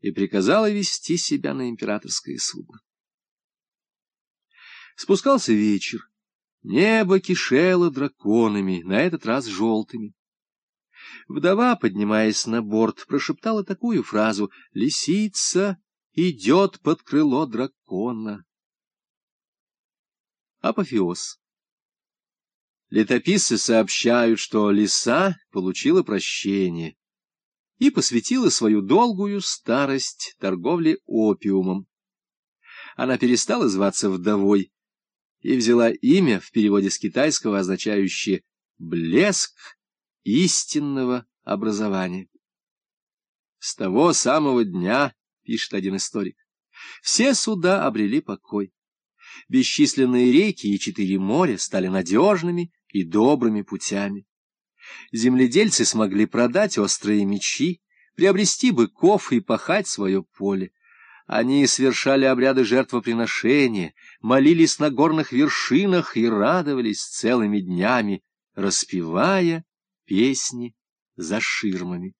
и приказала вести себя на императорское судно. Спускался вечер. Небо кишело драконами, на этот раз желтыми. Вдова, поднимаясь на борт, прошептала такую фразу «Лисица идет под крыло дракона». Апофеоз. Летописцы сообщают, что лиса получила прощение и посвятила свою долгую старость торговле опиумом. Она перестала зваться вдовой и взяла имя в переводе с китайского, означающее «блеск истинного образования». С того самого дня, пишет один историк, все суда обрели покой. Бесчисленные реки и четыре моря стали надежными и добрыми путями. Земледельцы смогли продать острые мечи, приобрести быков и пахать свое поле. Они совершали обряды жертвоприношения, молились на горных вершинах и радовались целыми днями, распевая песни за ширмами.